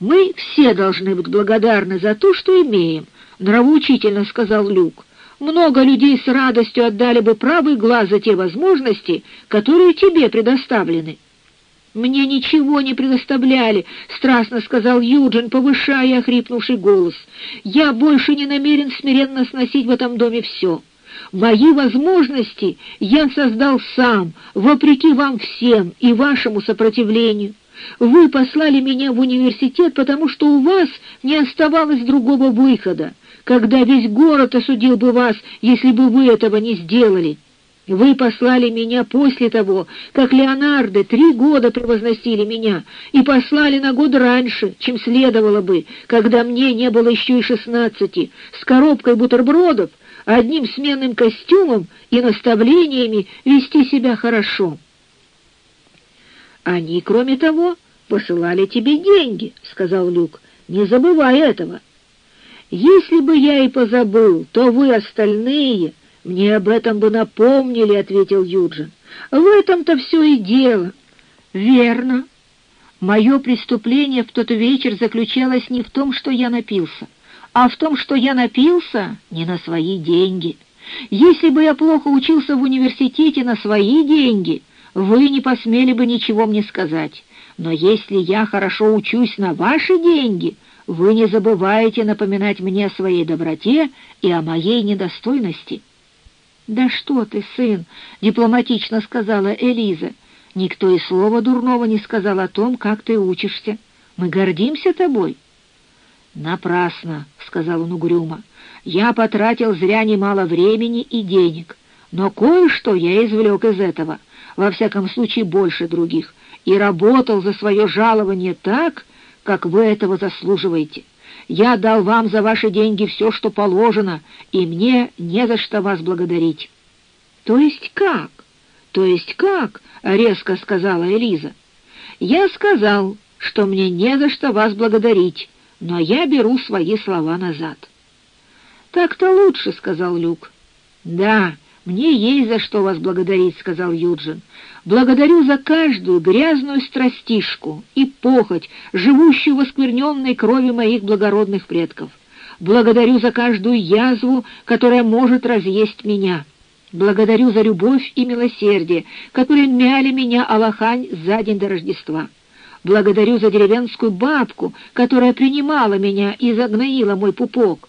Мы все должны быть благодарны за то, что имеем, нравоучительно сказал Люк. Много людей с радостью отдали бы правый глаз за те возможности, которые тебе предоставлены. «Мне ничего не предоставляли», — страстно сказал Юджин, повышая охрипнувший голос. «Я больше не намерен смиренно сносить в этом доме все. Мои возможности я создал сам, вопреки вам всем и вашему сопротивлению. Вы послали меня в университет, потому что у вас не оставалось другого выхода, когда весь город осудил бы вас, если бы вы этого не сделали». Вы послали меня после того, как Леонардо три года превозносили меня, и послали на год раньше, чем следовало бы, когда мне не было еще и шестнадцати, с коробкой бутербродов, одним сменным костюмом и наставлениями вести себя хорошо. «Они, кроме того, посылали тебе деньги», — сказал Люк. «Не забывай этого». «Если бы я и позабыл, то вы остальные...» «Мне об этом бы напомнили», — ответил Юджин. «В этом-то все и дело». «Верно. Мое преступление в тот вечер заключалось не в том, что я напился, а в том, что я напился не на свои деньги. Если бы я плохо учился в университете на свои деньги, вы не посмели бы ничего мне сказать. Но если я хорошо учусь на ваши деньги, вы не забываете напоминать мне о своей доброте и о моей недостойности». «Да что ты, сын!» — дипломатично сказала Элиза. «Никто и слова дурного не сказал о том, как ты учишься. Мы гордимся тобой». «Напрасно», — сказал он угрюмо. «Я потратил зря немало времени и денег, но кое-что я извлек из этого, во всяком случае больше других, и работал за свое жалование так, как вы этого заслуживаете». Я дал вам за ваши деньги все, что положено, и мне не за что вас благодарить». «То есть как? То есть как?» — резко сказала Элиза. «Я сказал, что мне не за что вас благодарить, но я беру свои слова назад». «Так-то лучше», — сказал Люк. «Да, мне есть за что вас благодарить», — сказал Юджин. Благодарю за каждую грязную страстишку и похоть, живущую в оскверненной крови моих благородных предков. Благодарю за каждую язву, которая может разъесть меня. Благодарю за любовь и милосердие, которые мяли меня Аллахань за день до Рождества. Благодарю за деревенскую бабку, которая принимала меня и загноила мой пупок.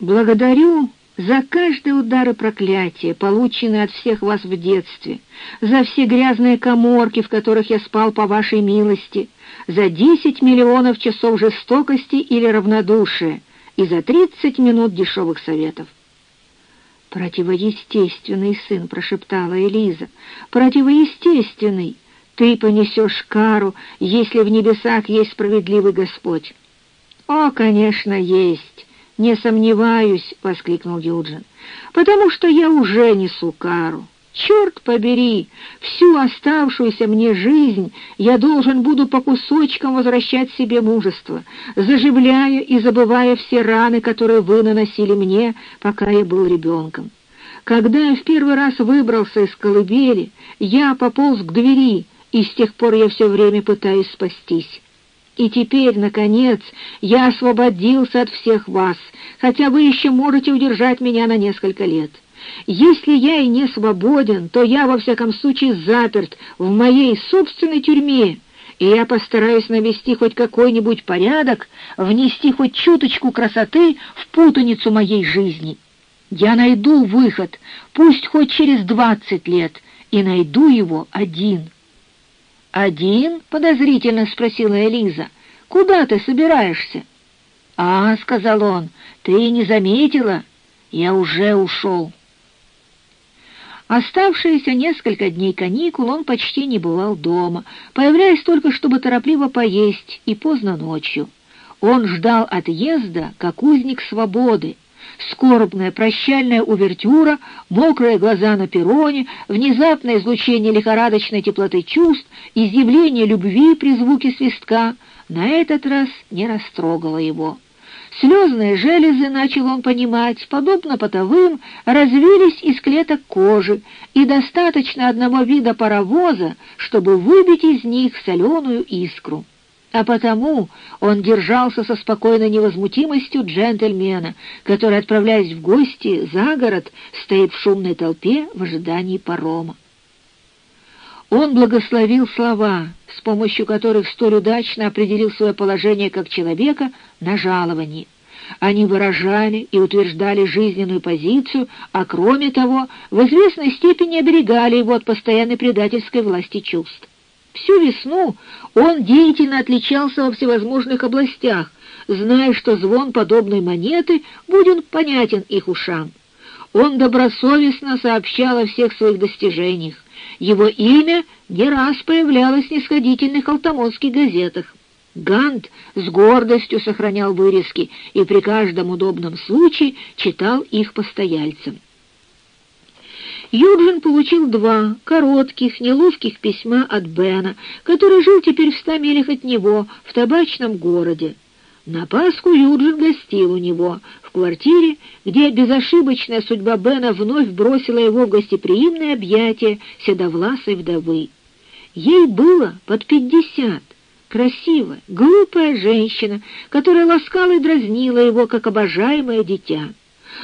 Благодарю за каждые удары проклятия, полученные от всех вас в детстве, за все грязные коморки, в которых я спал по вашей милости, за десять миллионов часов жестокости или равнодушия и за тридцать минут дешевых советов. «Противоестественный сын», — прошептала Элиза, — «противоестественный. Ты понесешь кару, если в небесах есть справедливый Господь». «О, конечно, есть». «Не сомневаюсь», — воскликнул Юджин, — «потому что я уже несу кару. Черт побери, всю оставшуюся мне жизнь я должен буду по кусочкам возвращать себе мужество, заживляя и забывая все раны, которые вы наносили мне, пока я был ребенком. Когда я в первый раз выбрался из колыбели, я пополз к двери, и с тех пор я все время пытаюсь спастись». И теперь, наконец, я освободился от всех вас, хотя вы еще можете удержать меня на несколько лет. Если я и не свободен, то я, во всяком случае, заперт в моей собственной тюрьме, и я постараюсь навести хоть какой-нибудь порядок, внести хоть чуточку красоты в путаницу моей жизни. Я найду выход, пусть хоть через двадцать лет, и найду его один». «Один?» — подозрительно спросила Элиза. «Куда ты собираешься?» «А», — сказал он, — «ты не заметила? Я уже ушел». Оставшиеся несколько дней каникул он почти не бывал дома, появляясь только, чтобы торопливо поесть, и поздно ночью. Он ждал отъезда, как узник свободы, скорбная прощальная увертюра, мокрые глаза на перроне, внезапное излучение лихорадочной теплоты чувств, изъявление любви при звуке свистка на этот раз не растрогало его. Слезные железы, начал он понимать, подобно потовым, развились из клеток кожи, и достаточно одного вида паровоза, чтобы выбить из них соленую искру. А потому он держался со спокойной невозмутимостью джентльмена, который, отправляясь в гости за город, стоит в шумной толпе в ожидании парома. Он благословил слова, с помощью которых столь удачно определил свое положение как человека на жаловании. Они выражали и утверждали жизненную позицию, а кроме того, в известной степени оберегали его от постоянной предательской власти чувств. Всю весну он деятельно отличался во всевозможных областях, зная, что звон подобной монеты будет понятен их ушам. Он добросовестно сообщал о всех своих достижениях. Его имя не раз появлялось в нисходительных алтамонских газетах. Гант с гордостью сохранял вырезки и при каждом удобном случае читал их постояльцам. Юджин получил два коротких, неловких письма от Бена, который жил теперь в ста милях от него, в табачном городе. На Пасху Юджин гостил у него, в квартире, где безошибочная судьба Бена вновь бросила его в гостеприимное объятие седовласой вдовы. Ей было под пятьдесят, красивая, глупая женщина, которая ласкала и дразнила его, как обожаемое дитя.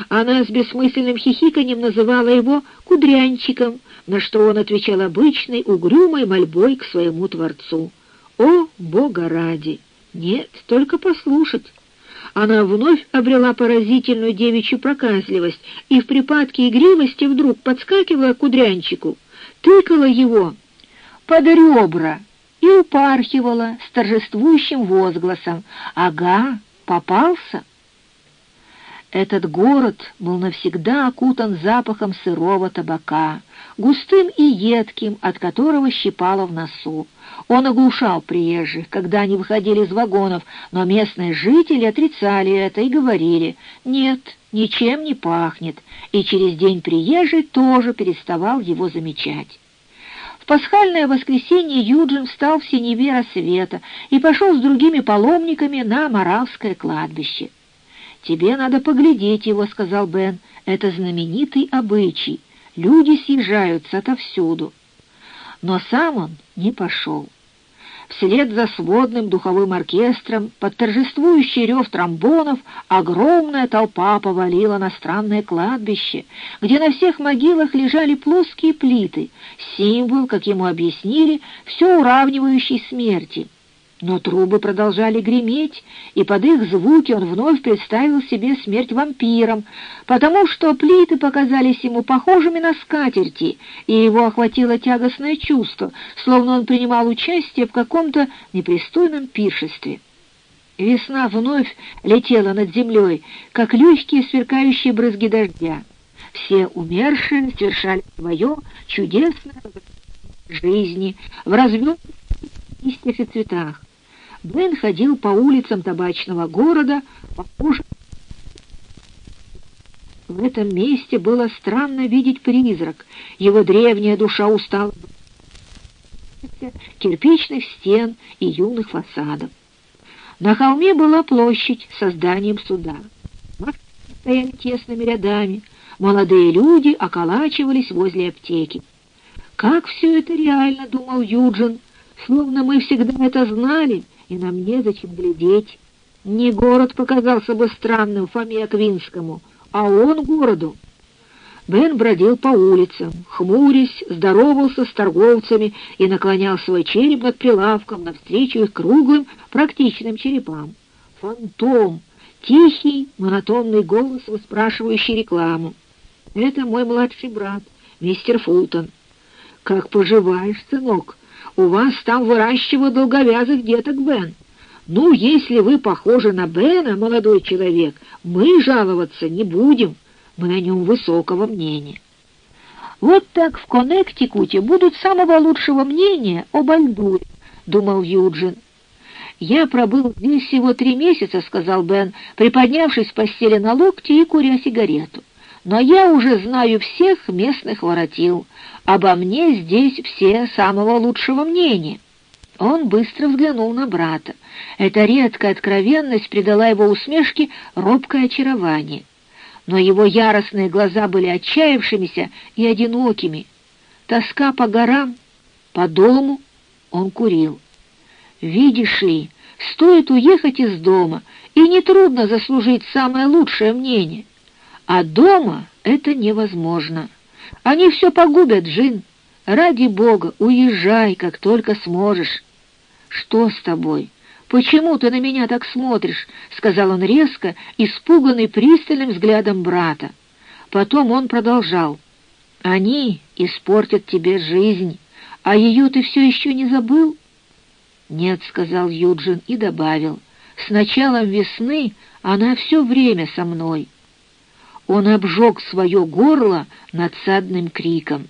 Она с бессмысленным хихиканьем называла его «кудрянчиком», на что он отвечал обычной, угрюмой мольбой к своему Творцу. «О, Бога ради! Нет, только послушать!» Она вновь обрела поразительную девичью проказливость и в припадке игривости вдруг подскакивала к кудрянчику, тыкала его под ребра и упархивала с торжествующим возгласом «Ага, попался!» Этот город был навсегда окутан запахом сырого табака, густым и едким, от которого щипало в носу. Он оглушал приезжих, когда они выходили из вагонов, но местные жители отрицали это и говорили «нет, ничем не пахнет», и через день приезжий тоже переставал его замечать. Пасхальное воскресенье Юджин встал в синеве рассвета и пошел с другими паломниками на Моравское кладбище. «Тебе надо поглядеть его», — сказал Бен. «Это знаменитый обычай. Люди съезжаются отовсюду». Но сам он не пошел. Вслед за сводным духовым оркестром, под торжествующий рев тромбонов, огромная толпа повалила на странное кладбище, где на всех могилах лежали плоские плиты, символ, как ему объяснили, все уравнивающей смерти — но трубы продолжали греметь, и под их звуки он вновь представил себе смерть вампиром, потому что плиты показались ему похожими на скатерти, и его охватило тягостное чувство, словно он принимал участие в каком-то непристойном пиршестве. Весна вновь летела над землей, как легкие сверкающие брызги дождя. Все умершие совершали свое чудесное жизни в развернутых листьях и цветах. Бен ходил по улицам табачного города, похож... В этом месте было странно видеть призрак. Его древняя душа устала кирпичных стен и юных фасадов. На холме была площадь со зданием суда. Машины стояли тесными рядами, молодые люди околачивались возле аптеки. «Как все это реально!» — думал Юджин. «Словно мы всегда это знали, и нам незачем глядеть. Не город показался бы странным Фоме Аквинскому, а он городу. Бен бродил по улицам, хмурясь, здоровался с торговцами и наклонял свой череп над прилавком навстречу их круглым, практичным черепам. Фантом! Тихий, монотонный голос, выспрашивающий рекламу. «Это мой младший брат, мистер Фултон». «Как поживаешь, сынок?» У вас там выращивают долговязых деток, Бен. Ну, если вы похожи на Бена, молодой человек, мы жаловаться не будем. Мы о нем высокого мнения. Вот так в Коннектикуте будут самого лучшего мнения об Альдуре, думал Юджин. «Я пробыл здесь всего три месяца», — сказал Бен, приподнявшись с постели на локте и куря сигарету. «Но я уже знаю всех местных воротил. Обо мне здесь все самого лучшего мнения». Он быстро взглянул на брата. Эта редкая откровенность придала его усмешке робкое очарование. Но его яростные глаза были отчаявшимися и одинокими. Тоска по горам, по дому он курил. «Видишь ли, Стоит уехать из дома, и нетрудно заслужить самое лучшее мнение. А дома это невозможно. Они все погубят, Джин. Ради бога, уезжай, как только сможешь. Что с тобой? Почему ты на меня так смотришь? сказал он резко, испуганный пристальным взглядом брата. Потом он продолжал: Они испортят тебе жизнь, а ее ты все еще не забыл? Нет, сказал Юджин и добавил: С началом весны она все время со мной. Он обжег свое горло надсадным криком.